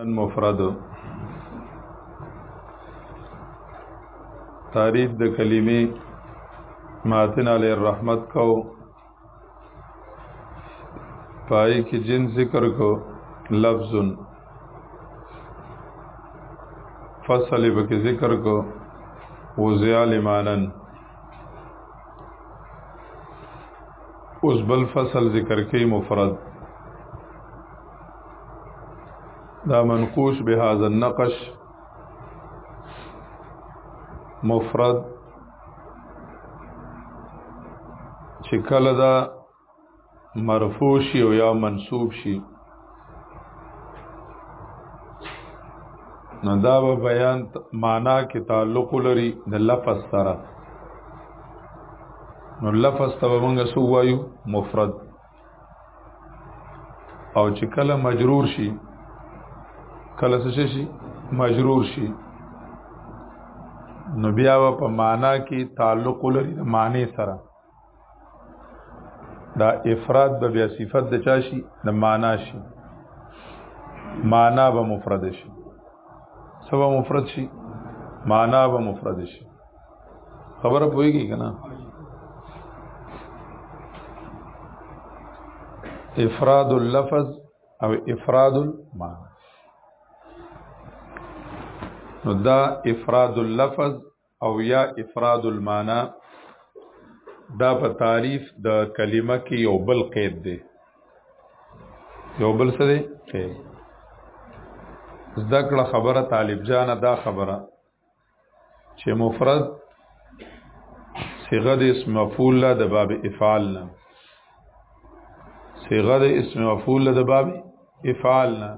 مفرد تعریف د کلمې ماتن علی الرحمت کو پای کې جن ذکر کو لفظ فصل به ذکر کو وزیا لمانن اوس بل فصل ذکر کوي مفرد دا منقوش به هاذا النقش مفرد چې کله دا مرفوع شي او یا منصوب شي نو دا به بیان معنا کې تعلق لري د لفظ سره نو لفظ ته موږ سو وایو مفرد او چې کله مجرور شي کله څه شي مجرور شي نو بیا په معنا کې تعلق لري د معنی سره دا افراد به بیا صفت د چا شي د معنا شي معنا به مفرد شي سبا مفرد شي معنا به مفرد شي خبره پوهیږي کنه افراد اللفظ او افراد المعنى نو دا افراد اللفظ او یا افراد المعنى دا په تعریف د کلمه کې یو بل قید دی یو بل څه دی ذکر خبره طالب جان دا خبره چې مفرد صيغه د اسم مفعول له د باب افعال نه صيغه د اسم مفعول له د باب افعال نه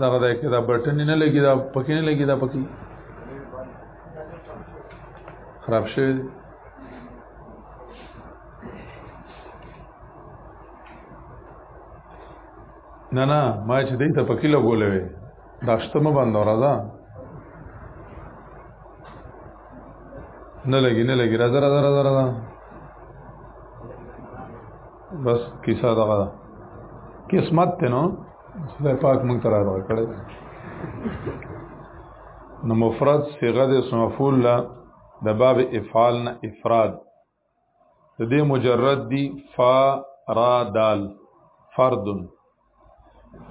دا غدا کې دا بټن نه لګي دا پکې نه لګي دا پکې خراب شوی نه نه ما چې دې ته پکې لګولې وې دا شتمه باندې راځه نه لګي نه لګي راځه راځه راځه راځه بس کیسه دا غدا قسمت ته نو خدای پاک مونږ ته راغلی کړی نو مفرد صيغه د اسم مفعول له د باب افعال نه افراد د دې مجرد دی فا را دال فردن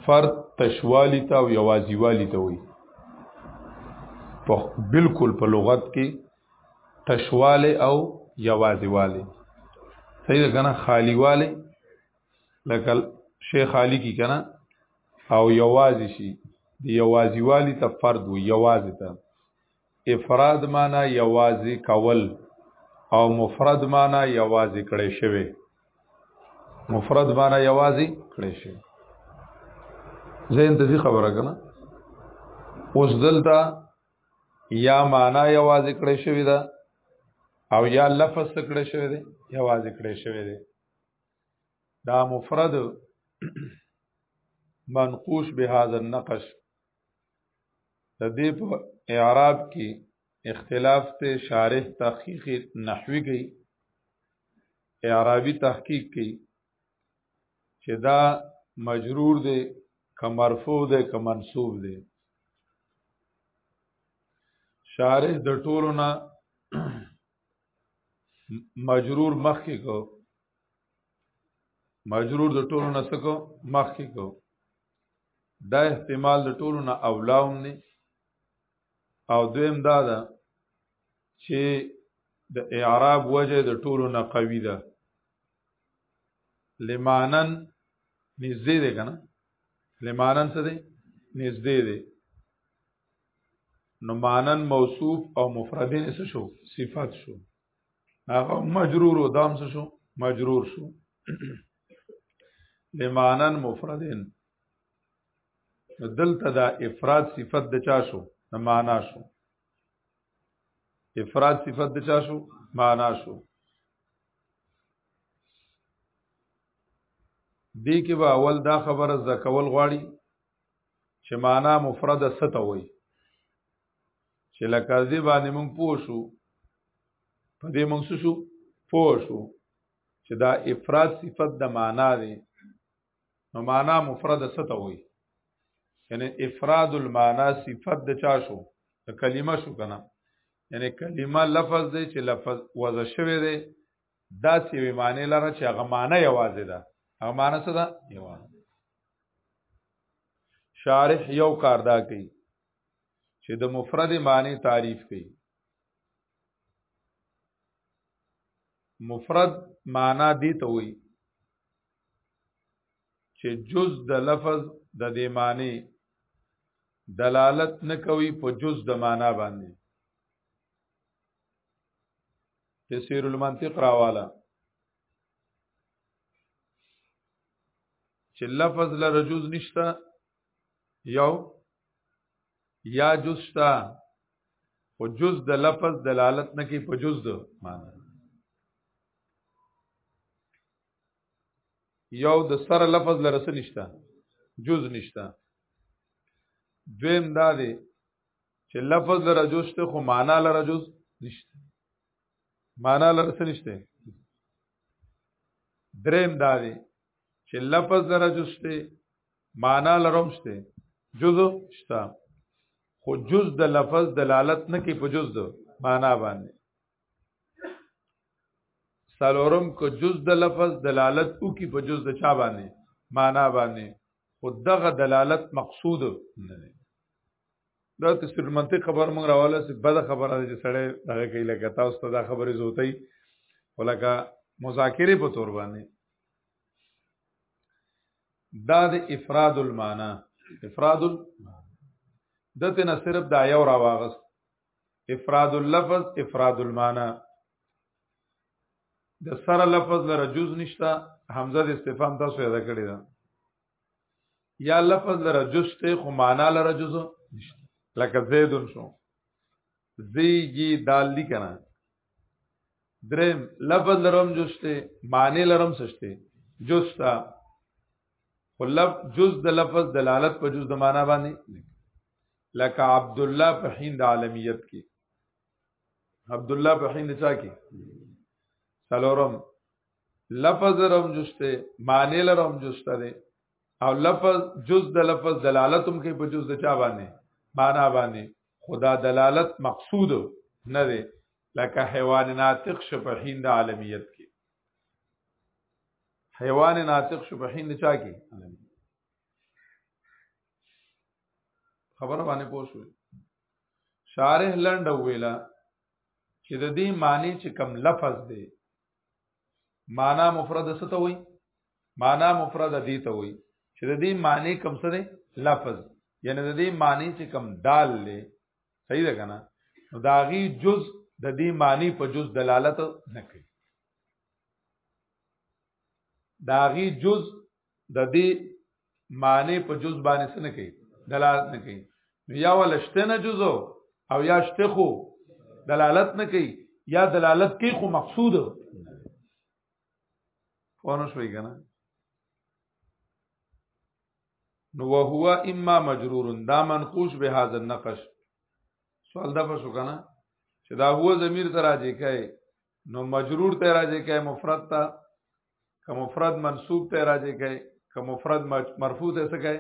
فرد تشوالی ته او یوازیوالی ته وي په بالکل په لغت کې تشواله او یوازیواله صحیح ده کنه خالیواله لکه شیخ علی کی کنه او یوازی شي دی یوازیوالی ته فرد وي یوازی ته افراد معنا یوازې کول او مفرد معنا یوازې کړی شوی مفرد معنا یوازې کړی شوی زه انتظی خبره کنه اوس دلته یا معنا یوازې کړی شوی ده او یا لفظ کړی شوی دی یوازې کړی شوی دی دا مفرد منقوش به هذا النقش د دې په اعراب کې اختلاف ته شارح تحقیق نحوی کوي اعرابي تحقیق کوي چې دا مجرور دی که مرفوع دی که منصوب دی شارح د ټولو نه مجرور مخکې کو مجرور د ټولو نه سکو مخکې کو دا احتمال د ټولو نه اولاوم دی او دویم دا ده چې د اعراب وجه د ټولو نه قوي ده لمانن نږدې دی کنه لمانن څه دی نږدې دی نو مانن موصوف او مفردین څه شو صفات شو هغه مجرور او دام څه شو مجرور شو بمانن مفردن دلته دا افراد صفت د چا شو د معنا شو افراد صفت د چا شو معنا شو دې کې به اول دا خبره زکول غواړي چې معنا مفرد څه ته وایي چې لکه دې باندې مونږ پوه شو په دې مونږ شو پوه شو چې دا افراد صفت د معنا دی نو معنا مفرد څه ته وایي یعنی افراد المعنا صفت د چا شو د کلمه شو کنه یعنی کلمه لفظ دی چې لفظ وضع شوی دی دا سی معنی لره چې هغه معنی یوازې ده هغه معنی څه ده یوازې شارح یو کار دا کوي چې د مفرد معنی تعریف کوي مفرد معنا دی ته وي چې جز د لفظ د دې معنی دلالت نه کوي په جز د معنا باندې تفسیر المنطق راواله چې لفظ لره جز نشته یو یا جز شته او جز د لفظ دلالت نه کوي په جز د معنا یو د سره لفظ لرسه نشته جز نشته دویم دا دی چې لفظ لره جز ته خو معنا لره جز نشته معنا لرسه نشته دریم دا دی چې لفظ سره جز شته معنا لرم شته جز شته خو جز د لفظ دلالت نه کوي په جز د معنا باندې سلورم کو جز د لفظ دلالت او کی په جز د چا باندې معنا باندې خو دغه دلالت مقصود نه دی دا ته سر منطق خبر مونږ راواله چې بده خبره ده چې سړی دغه کوي لکه تاسو ته دا خبرې زوتای ولکه مذاکره په تور باندې دا د افراد المعنی افراد دته نه صرف دا یو راواغست افراد اللفظ افراد المعنی د سره لفظ لره جز نشتا حمزه د استفهام تاسو یاد کړی دا یا لفظ لره جز ته خو معنا لره جز نشته لکه زیدون شو زیږي دال دي کنه درم لفظ لرم جوشته معنی لرم سشته جوشتا خو لب جز د لفظ دلالت په جز د معنا باندې لکه عبد الله په هند عالمیت کې عبد الله په هند چا کې سلورم لفظ لرم جوشته معنی لرم جوشته ده او لفظ جز د لفظ دلالت هم کوي په جز د چا باندې معنا باندې خدا دلالت مقصود نه دی لکه حیوان ناطق شپحین د عالمیت کې حیوان ناطق شپحین د چا کې خبره باندې پوښوي شارح لند ویلا چې د دې معنی چې کم لفظ دی معنا مفرد څه ته وایي معنا مفرد دي ته وي چې د دې معنی کم څه دی لفظ یعنی د دې معنی چې کم دال دی صحیح ده کنه نو دا غي جز د دې معنی په جز دلالت نه کوي دا غي جز د دې معنی په جز باندې څه نه کوي دلالت نه کوي نو یا ولشته نه جز او یا شته خو دلالت نه کوي یا دلالت کوي خو مقصود فونه شوي کنه نو وهو اما مجرور دا منقوش به هاذ النقش سوال دا پښو کنه چې دا هو ضمیر ته راځي کوي نو مجرور ته راځي کوي مفرد ته که مفرد منصوب ته راځي کوي که مفرد مرفوع ته څه کوي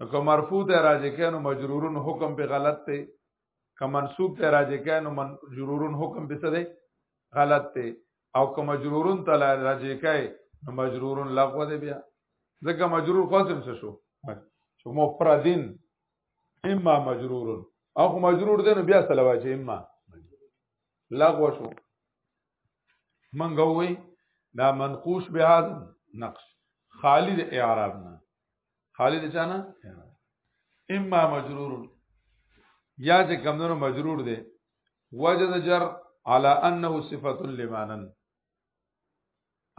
نو که مرفوع ته راځي کوي نو مجرورون حکم په غلط ته که منصوب ته راځي کین نو من جرورون حکم به څه دی غلط دی او که مجرورون ته راځي کای نو مجرورون لغو دی بیا ځکه مجرور قسم څه شو چې مفردین اما مجرورون او خو مجرور دی نو بیا سره واچي اما لغو شو منګه وې دا منقوش به نقش خالی د اعراب نه خالی د چانه اما مجرور یا چې کمونو مجرور دی وجه د جر على انه صفه لمانن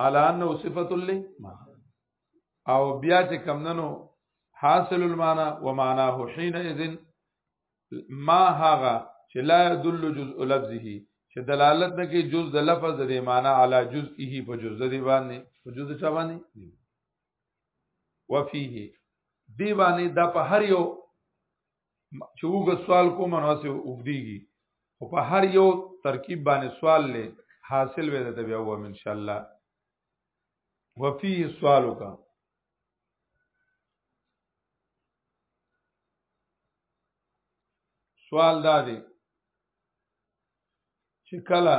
على انه صفه لمانن او بیا چې کمونو حاصل المعنى ومعناه حين اذن ما هغه چې لا يدل جزء لفظه چې دلالت نه کوي جز د لفظ د معنی علی جزئه په جز د باندې په جز چا باندې وفيه دی باندې دا په هر یو چې وګ سوال کوم نو سه وګديږي او په هر یو ترکیب باندې سوال لې حاصل وې ته بیا و ان شاء الله وفيه سوالک سوال دا دی چې کله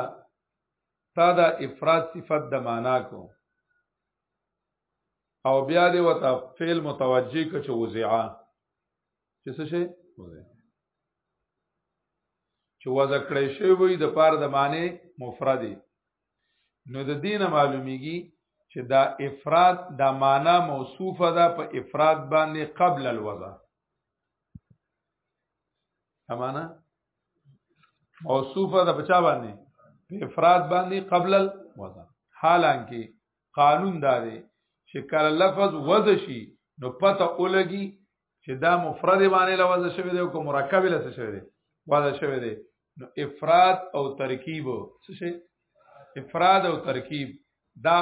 تا دا افراد صفت د معنا کو او بیا دی وته فعل متوجی ک چې وزعا چې څه شي چې وضع کړی شی وي د پاره د معنی مفردی نو د دینه معلومیږي چې دا افراد دا معنا موصوفه ده په افراد باندې قبل الوضع امانه موصوفه ده په چا باندې په افراد باندې قبل الوضع حالانکه قانون دا دی چې کله لفظ وضع شي نو پته اولګي چې دا مفرد باندې لوضع شوی دی او کوم مرکب لته شوی دی وضع شوی دی نو افراد او ترکیب څه شي افراد او ترکیب دا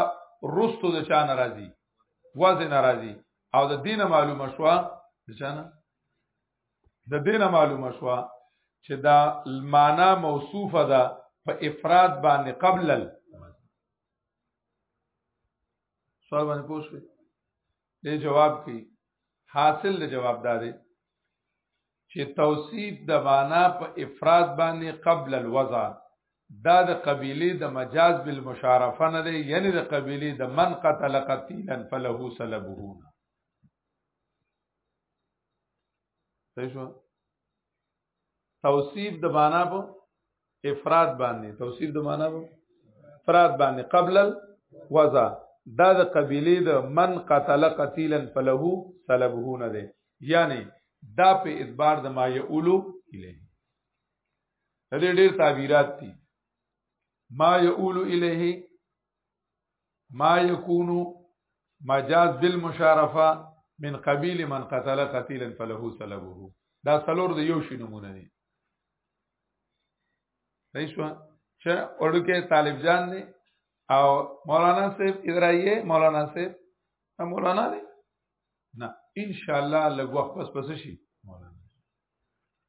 رستو د چا ناراضي وضع ناراضي او د دینه معلومه شو د چا نه د دینه معلومه شو چې دا معنا موصوفه ده په افراد باندې قبل سوال باندې پوښتې دې جواب کی حاصل دې جواب داري چې توصیف د معنا په افراد باندې قبل الوضع دا د قبيله د مجاز بالمشارفه نه دی یعنی د قبيله د من قتل قتیلا فله سلبه صحیح شو توصیف د معنا په افراد باندې توصیف د معنا په افراد باندې قبل الوضع دا د قبيله د من قتل قتيلا فله سلبه نه ده یعنی دا په اعتبار د ما یقولو الیه دې ډېر تعبیرات دي ما یقولو الیه ما یکونو مجاز بالمشارفه من قبیل من قتل قتیلا فله سلبه دا سلور د یو شی نمونه دي رئیسو چې اورکه طالب جان دی او مولانا صاحب ادرایه مولانا صاحب مولانا دی نه ان شاء الله لږ وخت پس پس شي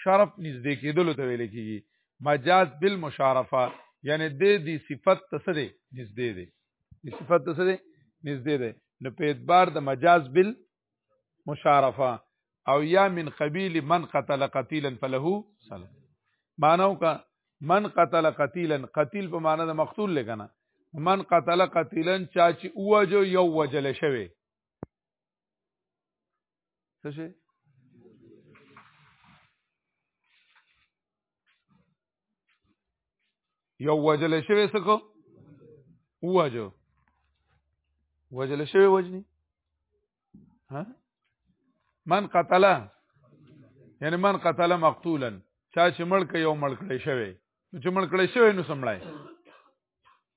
شرف نږدې کېدلو ته ویل کېږي مجاز بالمشارفه یعنی د دې صفت ته څه دی نږدې دی د صفت ته څه دی نږدې دی نو په اعتبار د مجاز بالمشارفه او یا من قبیل من قتل قتیلا فله سلام مانو کا من قتل قتیلا قتیل په معنا د مقتول لګنه من قتل قتیلا چا چې اوجو یو وجل شوی څه شي یو وجل شوی سکو وجو وجل شوی وجنی ها من قتل یعنی من قتل مقتولا چا چې مړ ک یو مړ کړی شوی چې مړ کړی شوی نو سمړای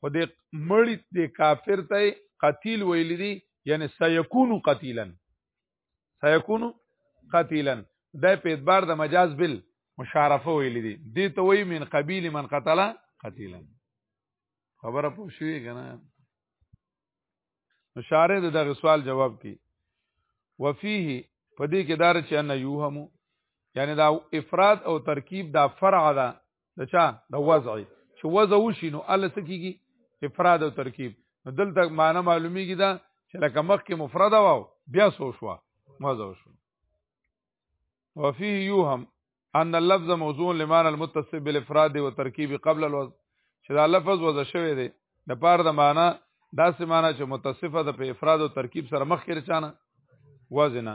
خو د مړی د کافر ته قتیل ویل دي یعنی سيكون قتیلا سيكون قتیلا د په اعتبار د مجاز بل مشارفه ویل دي دي ته وی من قبیل من قتل قتیلا خبره پوه شوې کنه مشاره د دغه سوال جواب کی وفيه پدې کې دار چې ان یوهمو یعنی دا افراد او ترکیب دا فرع ده د چا د وضع چې وضع وشي نو ال څه کیږي افراد او ترکیب نو دلته معنی معلومیږي دا چې لکه مخکې مفرده واو بیا سو شو وضع شو وفيه يوهم ان اللفظ موضوع لمعنى المتصل بالافراد والترکیب قبل الوضع چې دا لفظ وضع شوی دی د پاره د معنی دا سمانه چې متصفه ده په افراد او ترکیب سره مخکې رچانه وزنه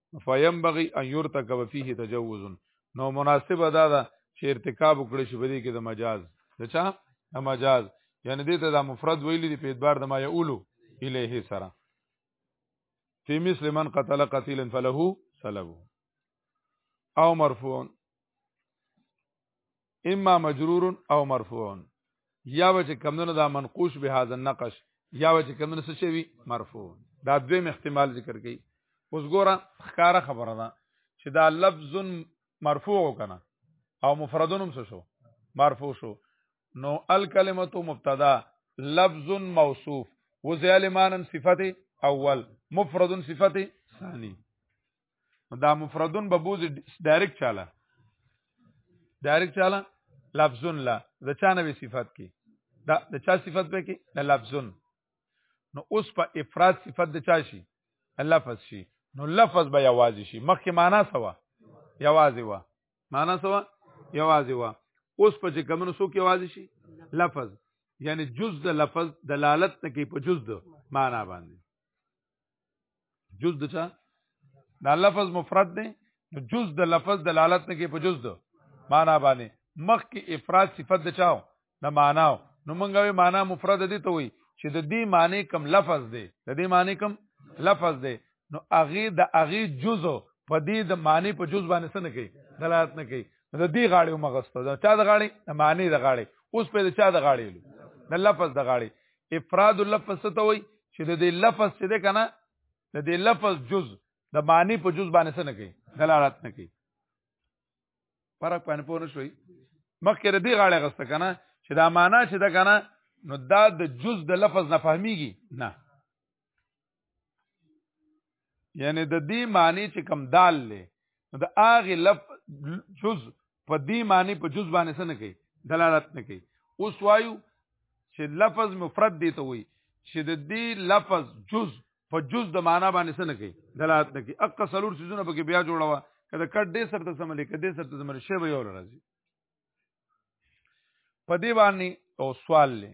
فینبغي ان يرتكب فيه تجوز نو مناسب ادا ده چې ارتکاب وکړي شي بده کې د مجاز د چا د مجاز یعنی دې ته د مفرد ویلي دی په اعتبار د ما یقولو الیه سره فی مثل من قتل قتیلا فله سلبه او مرفوع اما مجرور او مرفوع یا وچ کمنه دا منقوش به هاذ النقش یا وچ کمنه څه شوی مرفوع دا دویم احتمال ذکر کړي اوس ګوره خکاره خبره ده چې دا لفظ مرفوع کنه او مفردونم څه شو مرفوع شو نو الکلمه مبتدا لفظ موصوف وزالمانا صفته اول مفرد صفته ثانی دا مفردون به بوزي ډایرکټ چاله ډایرکټ چاله لفظون لا د چا نه صفات کی دا د چا صفات به کی د لفظون نو اوس په افراد صفات د چا شي لفظ شي نو لفظ به یوازې شي مخکې معنا سوا یوازې وا معنا سوا یوازې وا اوس په چې کمنو سو کې یوازې شي لفظ یعنی جز د لفظ دلالت نه کوي په جز د معنا باندې جز د چا دا لفظ مفرد دی نو جز د لفظ دلالت نه کوي په جز د معنا باندې مخ کې افراد صفت د چاو نه معنا نو مونږ وی معنا مفرد دي ته وي چې د دې معنی کم لفظ دی د دې معنی کم لفظ دی نو اغه د اغه جز په دې د معنی په جز باندې څه نه کوي دلالت نه کوي د دې غاړې مغسته دا چا د غاړې معنی د غاړې اوس په چا د غاړې د لفظ د غاړې افراد اللفظ څه ته وایي چې د دې لفظ څه ده کنه د دې لفظ جز د معنی په جز باندې څه نه کوي دلالت نه کوي فرق باندې پوه نه شوي مخکې د دې غاړه غسته کنه چې دا معنا چې ده کنه نو دا د جز د لفظ نه فهميږي نه یعنی د دې معنی چې کم دال له د اغه لف جز په دې معنی په جز باندې سن کوي دلالت نه کوي اوس وایو چې لفظ مفرد دی ته وایي چې د دې لفظ جز په جز د معنا باندې سن کوي دلالت نه کوي اقا سلور سيزونه پکې بیا جوړوا کله کټ دې سر ته سملې کده سر ته سملې شی به یو راځي په دې باندې او سوال لې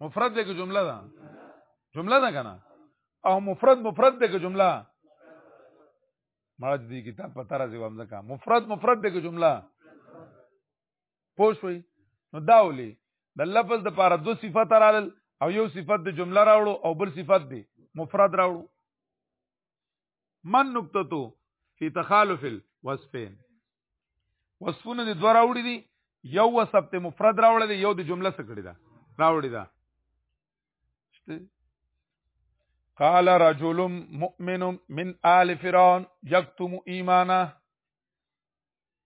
مفرد ده که جمله ده جمله ده کنه او مفرد مفرد ده که جمله مړه دې کتاب په تر ځای وم ځکه مفرد مفرد ده که جمله پوښوي نو دا ولي د لفظ د پاره دو صفات رالل او یو صفت د جمله راوړو او بل صفت دی مفرد راوړو من نقطتو فی تخالف الوصفین وصفونه د دوه راوړي دي یو وصف ته مفرد راوړي دي یو د جمله څخه کړی دا راوړي دا قال رجل مؤمن من آل فرعون یکتم ایمانه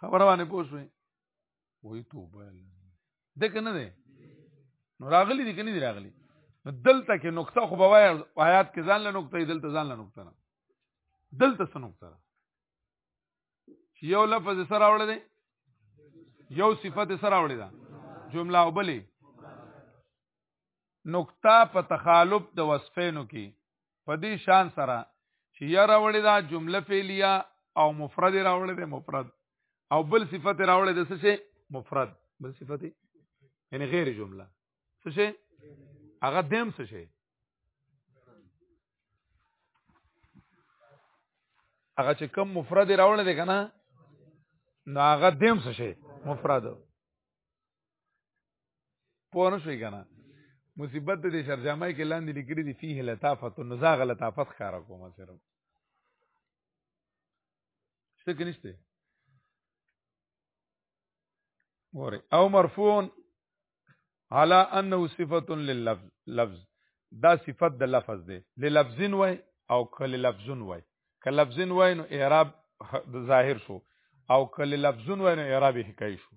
خبره باندې پوښوي وای توبه ده کنه ده نو راغلی دي کنه دي راغلی دلته کې نقطه خو بوایا آیات کې ځان له نقطه دلته ځان له نقطه نه دلته څه نقطه ده چې یو لفظ سره وړل دي یو صفت سره وړل ده جمله او بلې نقطه په تخالف د وصفینو کې په دې شان سره چې یا راوړې دا جمله فعلیه او مفرد راوړې ده مفرد او بل صفت راوړې ده څه شي مفرد بل صفت یعنی غیر جمله څه شي هغه دیم څه شي هغه چې کم مفرد راوړل دي کنه نو هغه دیم څه شي مفرد پوه نه شوي که نه مصیبت د شرجامه کې لاندې لیکلي دي فيه لطافت نو زه هغه لطافت ښکاره کوم صرف شته که نشته وره او مرفوع على انه صفه لللفظ لفظ دا صفت د لفظ دی للفظن وای او کل لفظن وای کل لفظن وای نو اعراب ظاهر شو او کل لفظن وای نو اعراب حکای شو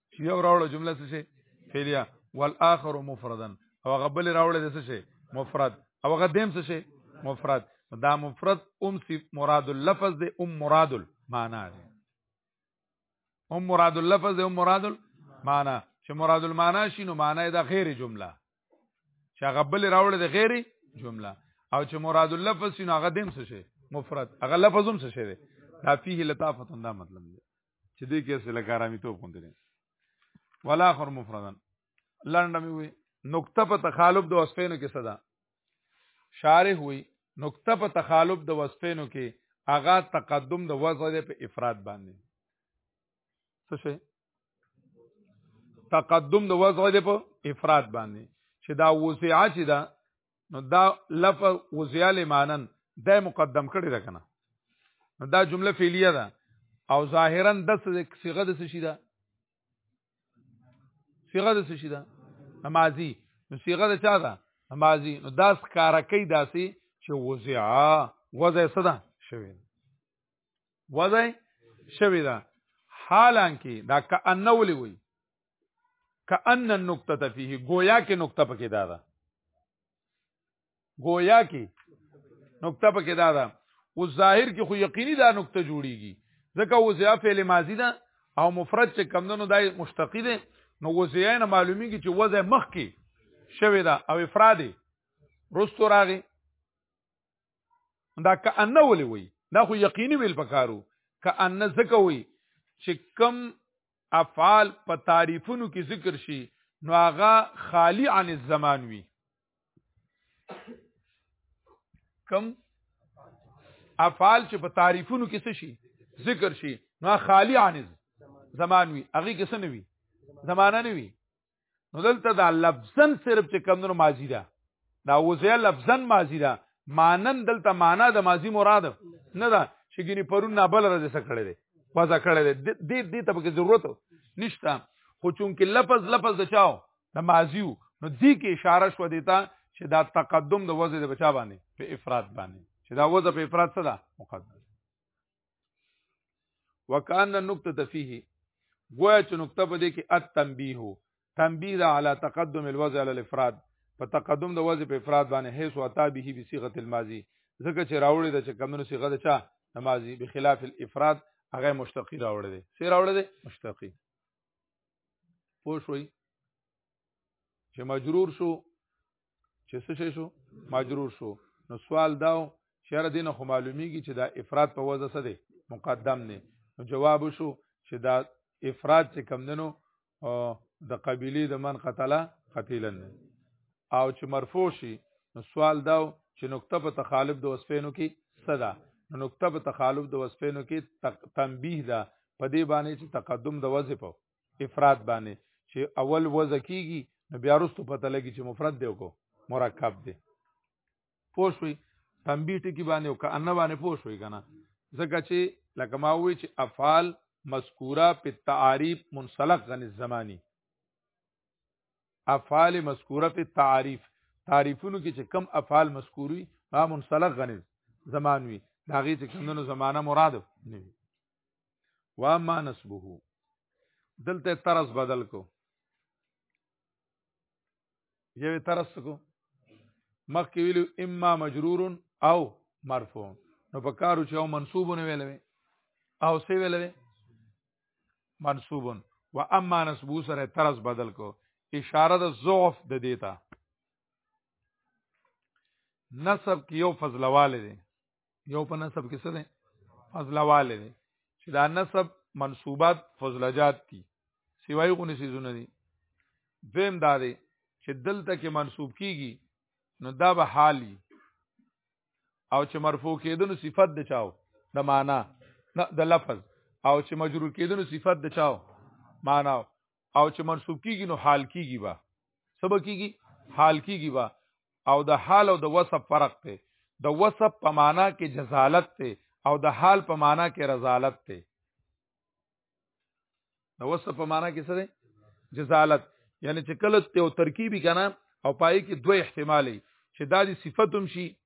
یو راوړه جمله څه شي فعلیه والاخر مفردا او هغه بل راوړه د څه شي مفرد او هغه دیم څه شي مفرد دا مفرد ام سی مراد اللفظ دی ام مراد المعنا دی ام مراد اللفظ دی ام مراد المعنا چې مراد المعنا شي نو معنا دا غیر جمله چې هغه بل راوړه د غیر جمله او چې مراد اللفظ شي نو هغه دیم څه شي مفرد هغه لفظ هم څه شي دی دا فيه لطافه دا مطلب دی چې دې کې سره کارامي توپ کوم دي ولا اخر مفردن لنډه مې وي نقطه په تخالف د وصفینو کې صدا شارح وي نقطه په تخالف د وصفینو کې اغا تقدم د وضع په افراد باندې څه شي تقدم د وضع په افراد باندې چې دا وسعه چې دا نو دا لفظ وزیا لمانن دا مقدم کړی ده کنه نو دا جمله فعلیه ده او ظاهرا د صيغه د شي ده صيغه د شي ده ماضی نو صيغه د چا ده ماضی نو دا ښکارا کوي داسي چې وزیا وزه صدا شوی وزه شوی ده حالانکه دا کأنه ولي وي کأن النقطه فيه گویا کې نقطه پکې دا ده گویا کې نقطه پکې دا ده او ظاهر کې خو یقیني دا نقطه جوړیږي ځکه او زیا فعل ماضی ده او مفرد چې کمندونو دای مشتقی ده نو وزیا نه معلومیږي چې وزه مخ کې شوی ده او افراد رستو راغی دا کأنه ولې وي دا خو یقیني ویل پکارو کأنه ځکه وي چې کم افعال په تعریفونو کې ذکر شي نو هغه خالی عن الزمان وي کم افعال چې په تعریفونو کې څه شي ذکر شي نو خالی عن زمان وي هغه کې څه نه وي زمانہ نه وي نو دلته دا لفظن صرف چې کمونو ماضی ده دا وزه لفظن ماضی ده مانن دلته معنا د ماضی مراد نه ده چې ګینه پرون نه بل راځي څه کړی دی بازا کړی دی دې دې ته به ضرورت نشته خو چونکه لفظ لفظ د چاو د ماضی نو دې کې اشاره شو دیتا چې دا تقدم د وزه د بچا باندې په افراد باندې چې دا وزه په افراد څه ده مقدم وکانه نقطه فيه گویا چې نقطه په دې کې التنبيه تنبيه على تقدم الوضع على الافراد په تقدم د وضع په افراد باندې هيڅ وتا به به صيغه الماضي ځکه چې راوړې د چې کمونو صيغه ده چا نمازي بخلاف الافراد هغه مشتقي راوړې دي سي راوړې دي مشتقي پوه شوي چې مجرور شو چې څه شي شو مجرور شو نو سوال داو شهر دین خو معلومیږي چې دا افراد په وزه سره مقدم نه نو جواب شو چې دا افراد چې کم دنو د قبيله د من قتله قتیلا نه او چې مرفوع شي نو سوال داو چې نقطه په تخالف د وصفینو کې صدا نو نقطه په تخالف د وصفینو کې تنبیه ده په دې باندې چې تقدم د وظیفه افراد باندې چې اول وزن کیږي نو بیا وروسته پته لګي چې مفرد دی او مرکب دی پوه شوي تنبیه ټکي باندې او که ان باندې پوه شوي که نه ځکه چې لکه ما ووی چې افعال مذکوره په تعریف منسلق غن الزمانی افعال مذکوره په تعریف تعریفونو کې چې کم افعال مذکوری هغه منسلق غن زمان وي دا غي چې کمونو زمانہ مراد نه وي وا ما نسبه دلته طرز بدل کو یوه طرز کو مخکې ویلو اما مجرور او مرفوع نو په کارو چې او منصوب نه ویلوي او سی ویلوي منصوب و اما نسبو سره طرز بدل کو اشاره د ضعف د دیتا نسب کې یو فضلواله دي یو په نسب کې څه دی فضله والے دی چې دا نسب منصوبات فضلجات دي سیوای غونې سيزونه دي دویم دا دی چې دلته کې منصوب کیږي نو دا به حالي او چې مرفوع کېدنو صفت د چاو د معنا د لفظ او چې مجرور کېدنو صفت د چاو معنا او چې منصوب کیږي نو حال کیږي با سبا کیږي حال کیږي با او د حال او د وصف فرق ته د وصف په معنا کې جزالت ته او د حال په معنا کې رزالت ته د وصف په معنا کې څه دی جزالت یعنی چې کله ته او ترکیبی کنه او پای کې دوه احتمالي چې دا دي صفاتم شي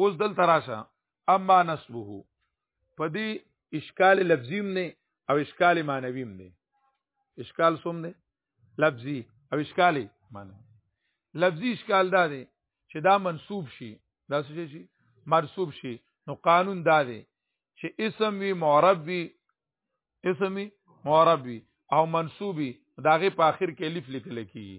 اوس دل تراشه اما نسبه په دې اشکال لفظیم نه او اشکال معنویم نه اشکال سوم نه لفظي او اشکال معنوي لفظي اشکال دا دی چې دا منسوب شي دا څه شي مرسوب شي نو قانون دا دی چې اسم وی معرب وی اسم وی معرب وی او منسوبي داغه په اخر کې الف لیکل کیږي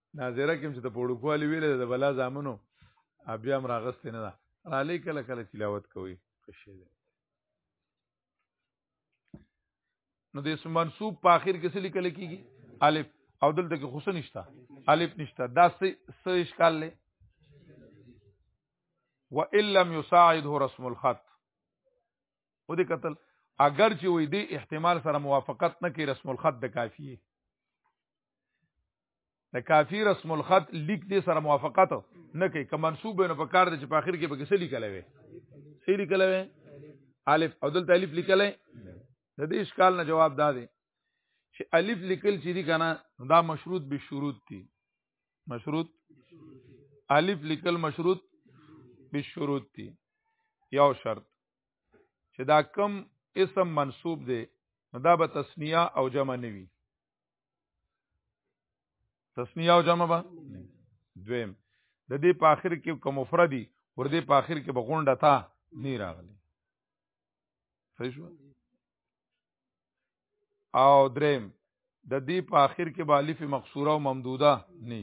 ناظره کوم چې د پوړکوالي ویل د بلا زامنو بیا هم راغستې نه ده را لې کله کله تلاوت کوي قشې ده نو د اسم منصوب په اخر کې څه لیکل کیږي الف او دلته کې خصوص نشته الف نشته دا څه اشکال لې وان لم يساعده رسم الخط و دې قتل اگر چې وې دې احتمال سره موافقت نه کوي رسم الخط د کافیه د کافی رسم الخط لیک دې سره موافقت نه کوي که منسوب نه په کار دي چې په اخر کې به کیسه لیکلې وي سی لیکلې وي الف او دلته الف لیکلې د دې اشکال نه جواب دا دی چې الف لیکل چې دي کنه دا مشروط به شروط دي مشروط الف لیکل مشروط به شروط دي یو شرط چې دا کم اسم منسوب دی دا به تسنیه او جمع نه وي تسنیه او جمع به دویم د دې په اخر کې کوم مفردی ور دې په اخر کې بغونډه تا نه راغلی صحیح شو او دریم د دې په اخر کې به الف مقصوره او ممدوده نه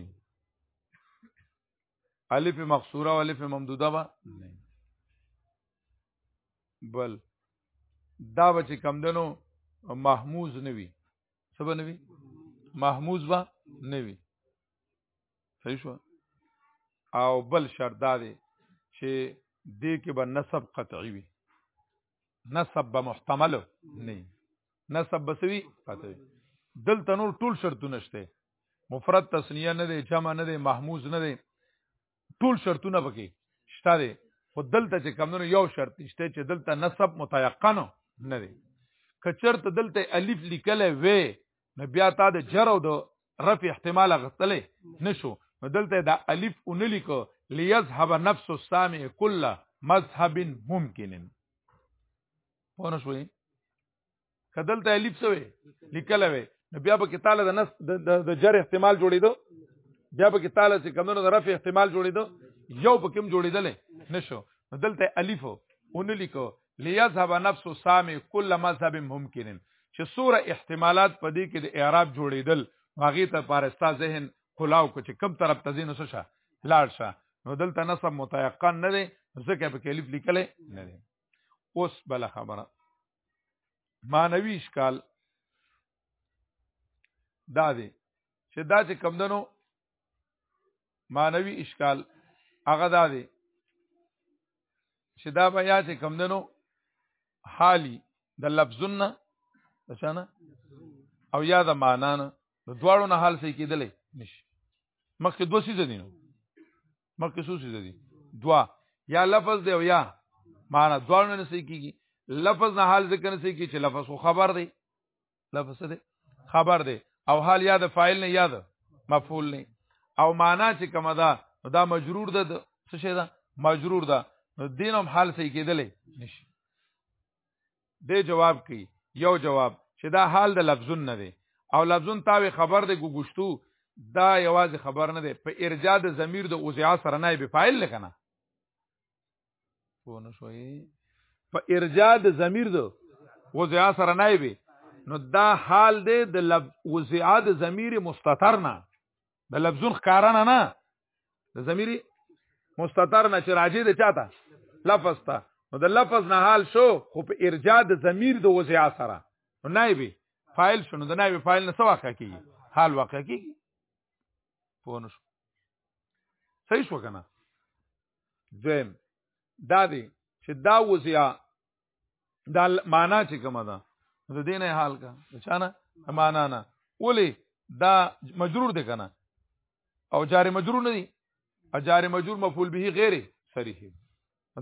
الف مقصوره او الف ممدوده با بل دا به چې کم دنو محموز نه وي څه به نه وي محموز به نه وي صحیح شو او بل شرط دا دی چې دې کې به نسب قطعي وي نسب به محتمل نه نسب بسوي پته دلته نور ټول شرطونه شته مفرد تسنیه نه دی جمع نه دی محموز نه دی ټول شرطونه پکې شته دی خو دلته چې کمونو یو شرط نشته چې دلته نسب متيقن نه دی کچرته دلته الف لیکل وې نو بیا تا د جر او د رفع احتمال غتلې نشو نو دلته دا الف اون لیکو ليذهب نفس السامع كل مذهب ممکن پونه شوې کدلته الف سوې لیکل وې نو بیا په کتاله د نس د جر احتمال جوړېدو بیا په کتاله چې کمونو د رفع احتمال جوړېدو یو په کوم جوړېدل نشو دلته الف اون لیکو ليذهب نفس سامي كل مذهب ممکن چې سوره احتمالات په دې کې د اعراب جوړېدل ماغي ته پارستا ذهن خلاو کو چې کم طرف تزین وسه شه لاړ شه نو دلته نسب متيقن نه دی ځکه په کلیف لیکل نه دی اوس بل خبره مانوي اشکال دا دی چې دا چې کم دنو مانوي اشکال هغه دا دی چې دا بیا چې کم دنو حالي د لفظونه څنګه او یا د معنا نه د دواړو نه حال سي کېدلې نشي مخکې دوه سيزه دي نو مخکې څو سيزه دي دوا یا لفظ دی او یا معنا دواړو نه سي کېږي لفظ نه حال ذکر نه سي کېږي چې لفظ خو خبر دی لفظ دی خبر دی او حال یاد فاعل نه یاد مفعول نه او معنا چې کوم ده دا مجرور ده څه شي ده مجرور ده نو دینم حال صحیح کېدلې نشي دې جواب کوي یو جواب چې دا حال د لفظون نه دی او لفظون تاوي خبر دی ګوګشتو دا یوازې خبر نه دی په ارجاع د ضمیر د اوزیا سره نه به فاعل لکنه پوه نه شوي په ارجاع د ضمیر دو وضع سره نه وي نو دا حال دی د لب وضع د ضمیر مستتر نه د لفظون ښکارانه نه د ضمیر مستتر نه چې راځي د چاته لفظ ته نو د لفظ نه حال شو خو په ارجاع د ضمیر د وضع سره نو نه وي فاعل شنو د نه وي فاعل نه څه واقع کیږي حال واقع کیږي پوه نه شو صحیح شو کنه دویم دا دی چې دا وزیا دا معنا چې کومه ده د دین حال کا چانه معنا نه ولی دا مجرور دی کنه او جار مجرور نه دی او جار مجرور مفعول به غیر صریح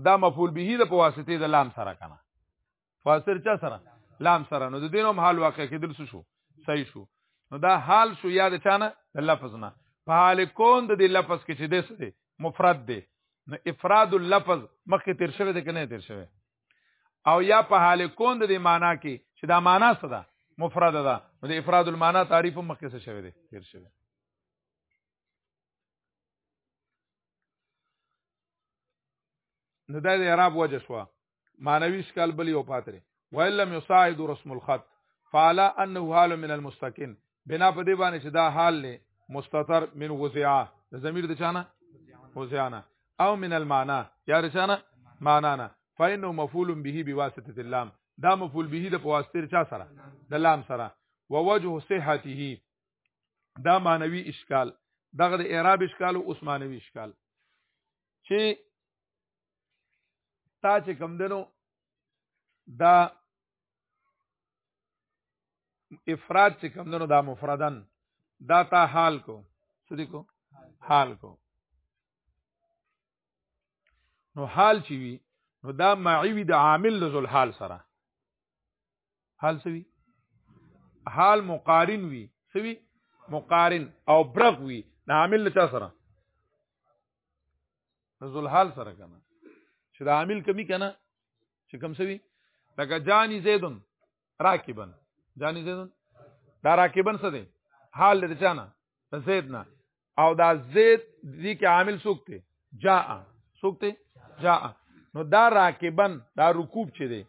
دا مفعول به د په واسطه د لام سره کنه فاسر چا سره لام سره نو د دینوم حال واقع کېدل څه شو صحیح شو نو دا حال شو یاد چانه د لفظ نه په حال کون د دې لفظ کې چې دې سره مفرد دی نو افراد اللفظ مخکې تیر شوی دی کنه تیر شوی او یا په حال کون د دې معنی کې چې دا معنی څه ده مفرد ده نو د افراد المعنی تعریف هم مخکې څه شوی دی تیر شوی نو دا د اعراب وجه شو معنوي اشکال بل یو پاتره وإلا يساعد رسم الخط فعلى انه حال من المستقن بنا په دې باندې چې دا حال له مستتر من وزعه د ضمیر د چانه وزعانه او من المعنى یا رچانه معنا نه فإنه مفعول به بواسطه اللام دا مفعول به د پواسطه چا سره د لام سره ووجه صحته دا معنوي اشکال دغه د اعراب اشکال او عثمانوي اشکال چې تا چې کم دنو دا افراد چې کم دنو دا مفردن دا تا حال کو سدی کو حال کو نو حال چې وی نو دا معوی د عامل ذل حال سره حال سوي حال مقارن وي سوي مقارن او برغ وي نه عامل چا سره نزول حال سره کنه چې د عامل کمی کنه چې کم سوي لکه جانی زیدن راکبن جانی زیدن دا راکبن څه دی حال دې چانه زید نه او دا زید دې کې عامل څوک دی جاء څوک دی جاء نو دا راکبن دا رکوب چي دی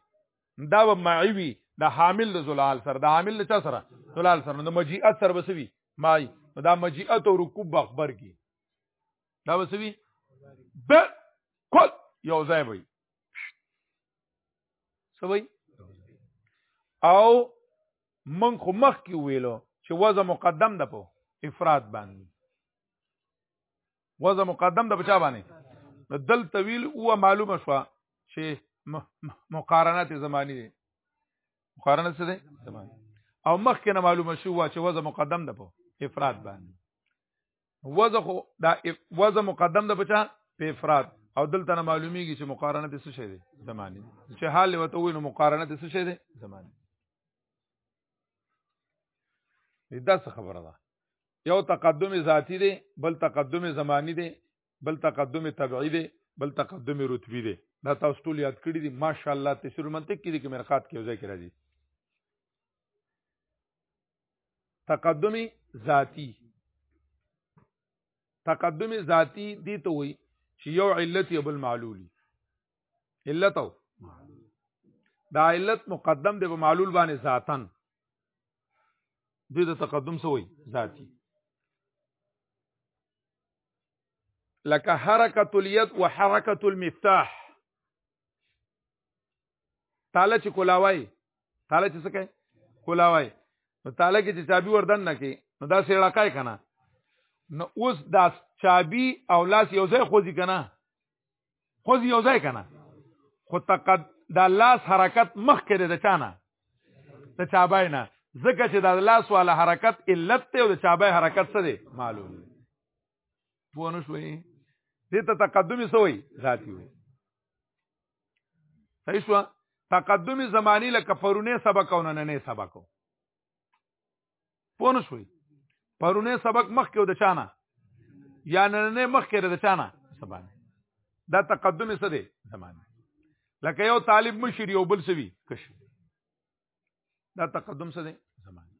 دا به معي وي د حامل د زلال سره د حامل چا سره زلال سره نو مجیئت سره بسوي مای دا مجیئت او رکوب بخبر کی دا بسوي د کل یو ځای وي سوي او من خو مخ کې ویلو چې وزن مقدم ده په افراد باندې وزن مقدم د بچا باندې د دل طویل او معلومه شو چې مقارنات زمانی دي مقارنه څه ده زمانی او مخکې نه معلومه شو چې وزن مقدم ده په افراد باندې وزن خو دا وزن مقدم ده بچا په افراد او دلته نه معلومیږي چې مقارنه د څه شی دی زمانی چې حال وته وي نو مقارنه د څه شی دی زمانی دا څه خبره ده یو تقدم ذاتی دی بل تقدم زمانی دی بل تقدم طبعی دی بل تقدم رتبی دی دا تاسو ټول یاد کړی دي ماشاءالله تفسیر المنطق کې دي کې مرخات کې ځای کې راځي تقدم ذاتی تقدم ذاتی دی ته وي چې یو علت یې بل معلولی علت او دا علت مقدم دی په معلول باندې ذاتن دې د تقدم سوی ذاتی لکه حرکت الید و حرکت المفتاح تعالی چې کولاوي تعالی چې څه کوي کولاوي نو تعالی کې چې چابي وردن نه کې نو دا سیړه کای کنه نو اوس دا چابي او لاس یو ځای خوځي کنه خو یو ځای کنه خو تقد دا لاس حرکت مخ کړي د چانه د چابای نه ځکه چې دا لاس والا حرکت علت ته او د چابای حرکت څه دی معلوم پوه نه شوې دې ته تقدمي سوې ذاتی وي صحیح شو تقدمي زمانی لکه پرونه سبق او نننې سبق پوه نه شوي پرونه سبق مخکې د چانه یا نننې مخکې د چانه سبانه دا تقدم څه دی زمانه لکه یو طالب مشر یو بل سوي کش دا تقدم څه دی زمانه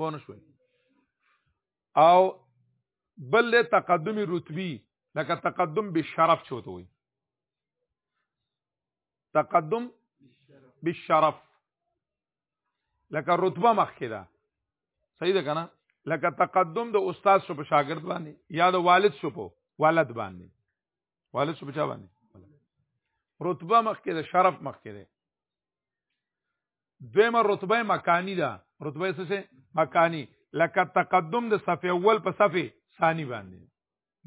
پوه نه شوي او بل له تقدم رتبي لکه تقدم بالشرف چوته وي تقدم بالشرف لکه رتبه مخکې ده صحیح ده کنه لکه تقدم د استاد شو په شاګرد باندې یا د والد شو په والد باندې والد شو په چا باندې رتبه مخکې ده شرف مخکې ده دویمه رتبه مکانی ده رتبه څه شي مکانی لکه تقدم د صف اول په صف ثانی باندې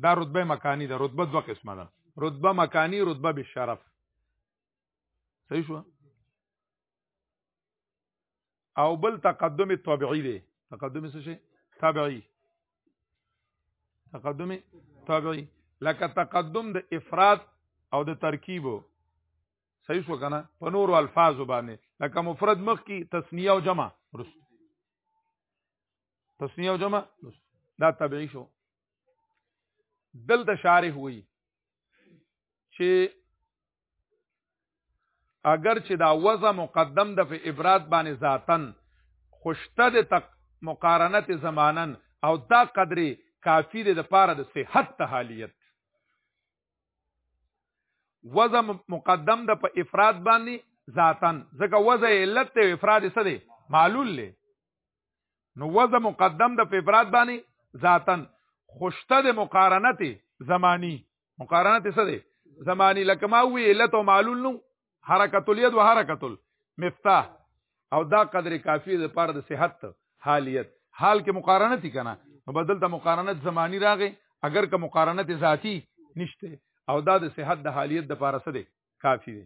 دا رتبه مکانی ده رتبه دوه قسمه ده رتبه مکانی رتبه بالشرف صحیح شو او بل تقدم طبيعي دی تقدم څه شي طبيعي تقدم طبيعي لکه تقدم د افراد او د ترکیب صحیح شو کنه په نورو الفاظو باندې لکه مفرد مخ کی تسنیه او جمع رست تسنیه او جمع رست دا طبيعي شو دلته شارح وي چې اگر چې دا وضع مقدم د په ابراد باندې ذاتن خوشته د تق مقارنت زمانن او دا قدرې کافی د لپاره د صحت تحالیت وضع مقدم د په افراد باندې ذاتن ځکه وضع علت ته افراد څه دی معلول له نو وزن مقدم د افراد باندې ذاتن خوشته د مقارنت زمانی مقارنت څه دی زمانی لکه ما وی علت او معلول نو حرکت الید و حرکت المفتاح او دا قدر کافی د پاره د صحت حالیت حال کې مقارنت کنا نو بدل ته مقارنت زمانی راغی اگر که مقارنت ذاتی نشته او دا د صحت د حالیت د پاره څه دی کافی دی